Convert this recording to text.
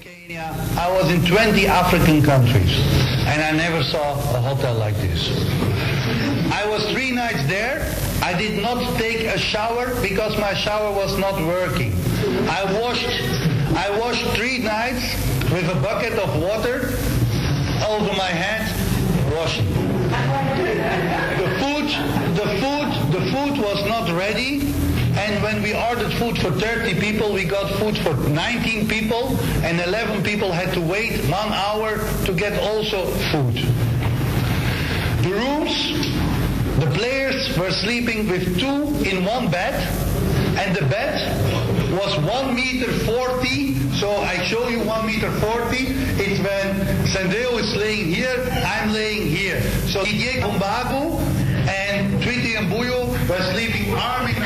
Kenya, I was in 20 African countries and I never saw a hotel like this. I was three nights there. I did not take a shower because my shower was not working. I washed, I washed three nights with a bucket of water over my head, washing. The food, the food, the food was not ready. And when we ordered food for 30 people, we got food for 19 people, and 11 people had to wait one hour to get also food. The rooms, the players were sleeping with two in one bed, and the bed was 1 meter 40, so I show you 1 meter 40. It's when Sandeo is laying here, I'm laying here. So Didier Gumbago and Twiti and Buyo were sleeping arm in arm.